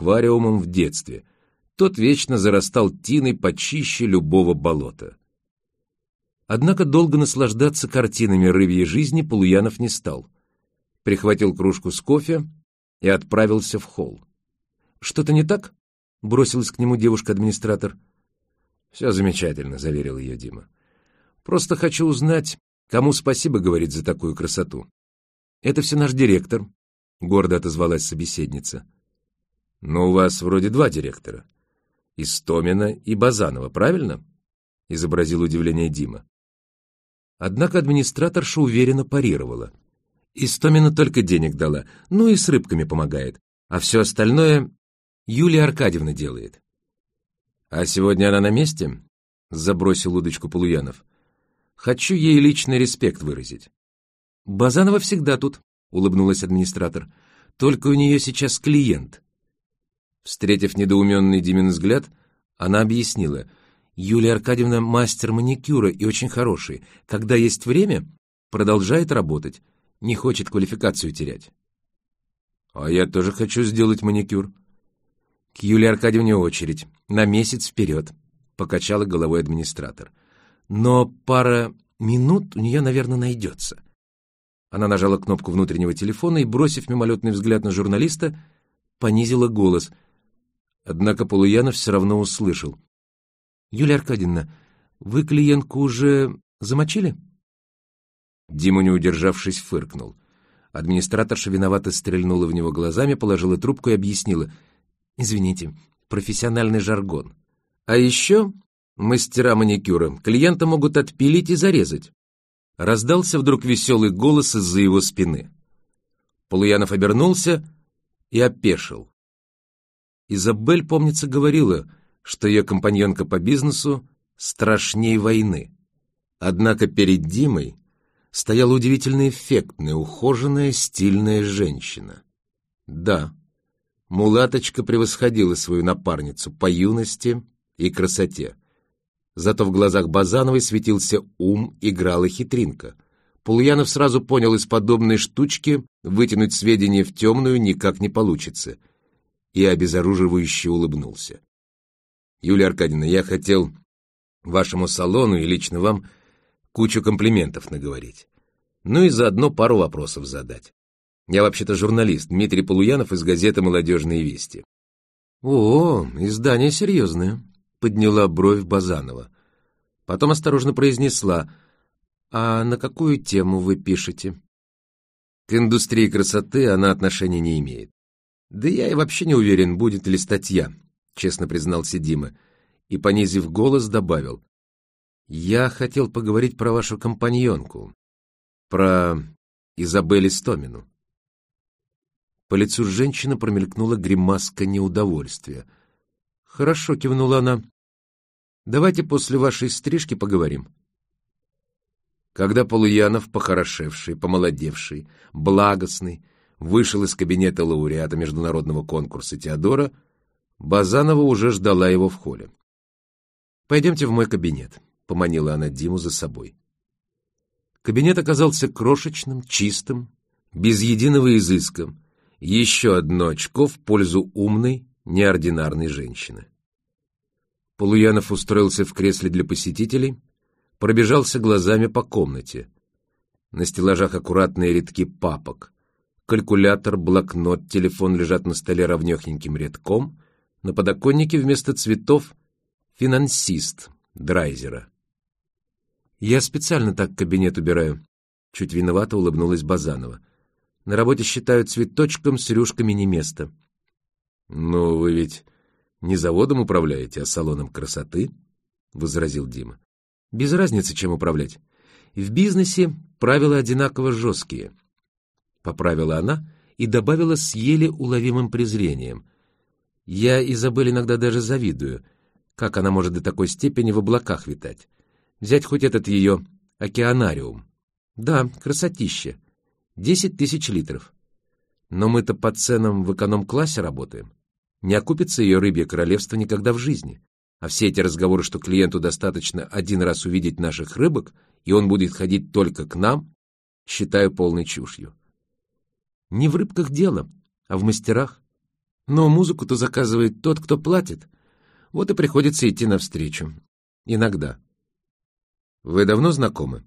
аквариумом в детстве. Тот вечно зарастал тиной почище любого болота. Однако долго наслаждаться картинами рыбьей жизни Полуянов не стал. Прихватил кружку с кофе и отправился в холл. «Что-то не так?» — бросилась к нему девушка-администратор. «Все замечательно», — заверил ее Дима. «Просто хочу узнать, кому спасибо говорить за такую красоту». «Это все наш директор», — гордо отозвалась собеседница. «Но у вас вроде два директора. Истомина и Базанова, правильно?» — изобразил удивление Дима. Однако администраторша уверенно парировала. Истомина только денег дала, ну и с рыбками помогает, а все остальное Юлия Аркадьевна делает. «А сегодня она на месте?» — забросил удочку Полуянов. «Хочу ей личный респект выразить». «Базанова всегда тут», — улыбнулась администратор. «Только у нее сейчас клиент». Встретив недоуменный Димин взгляд, она объяснила. «Юлия Аркадьевна мастер маникюра и очень хороший. Когда есть время, продолжает работать. Не хочет квалификацию терять». «А я тоже хочу сделать маникюр», «К Юлии Аркадьевне очередь. На месяц вперед», — покачала головой администратор. «Но пара минут у нее, наверное, найдется». Она нажала кнопку внутреннего телефона и, бросив мимолетный взгляд на журналиста, понизила голос. Однако Полуянов все равно услышал. «Юлия Аркадьевна, вы клиентку уже замочили?» Дима, не удержавшись, фыркнул. Администраторша виновато стрельнула в него глазами, положила трубку и объяснила — Извините, профессиональный жаргон. А еще мастера маникюра клиента могут отпилить и зарезать. Раздался вдруг веселый голос из-за его спины. Полуянов обернулся и опешил. Изабель, помнится, говорила, что ее компаньонка по бизнесу страшней войны. Однако перед Димой стояла удивительно эффектная, ухоженная, стильная женщина. Да, Мулаточка превосходила свою напарницу по юности и красоте. Зато в глазах Базановой светился ум, играла хитринка. Полуянов сразу понял из подобной штучки вытянуть сведения в темную никак не получится. И обезоруживающе улыбнулся. «Юлия Аркадьевна, я хотел вашему салону и лично вам кучу комплиментов наговорить. Ну и заодно пару вопросов задать. Я вообще-то журналист, Дмитрий Полуянов из газеты «Молодежные вести». «О, издание серьезное», — подняла бровь Базанова. Потом осторожно произнесла, «А на какую тему вы пишете?» К индустрии красоты она отношения не имеет. Да я и вообще не уверен, будет ли статья, честно признался Дима, и, понизив голос, добавил. Я хотел поговорить про вашу компаньонку, про Изабель Истомину. По лицу женщины промелькнула гримаска неудовольствия. «Хорошо», — кивнула она. «Давайте после вашей стрижки поговорим». Когда Полуянов, похорошевший, помолодевший, благостный, вышел из кабинета лауреата международного конкурса Теодора, Базанова уже ждала его в холле. «Пойдемте в мой кабинет», — поманила она Диму за собой. Кабинет оказался крошечным, чистым, без единого изыска, еще одно очко в пользу умной, неординарной женщины. Полуянов устроился в кресле для посетителей, пробежался глазами по комнате. На стеллажах аккуратные рядки папок. Калькулятор, блокнот, телефон лежат на столе ровнехеньким рядком. На подоконнике вместо цветов финансист Драйзера. «Я специально так кабинет убираю», — чуть виновато улыбнулась Базанова. На работе считают цветочком с рюшками не место. «Но вы ведь не заводом управляете, а салоном красоты?» — возразил Дима. «Без разницы, чем управлять. В бизнесе правила одинаково жесткие». Поправила она и добавила с еле уловимым презрением. «Я Изабель иногда даже завидую. Как она может до такой степени в облаках витать? Взять хоть этот ее океанариум. Да, красотища. Десять тысяч литров. Но мы-то по ценам в эконом-классе работаем. Не окупится ее рыбье королевство никогда в жизни. А все эти разговоры, что клиенту достаточно один раз увидеть наших рыбок, и он будет ходить только к нам, считаю полной чушью. Не в рыбках дело, а в мастерах. Но музыку-то заказывает тот, кто платит. Вот и приходится идти навстречу. Иногда. Вы давно знакомы?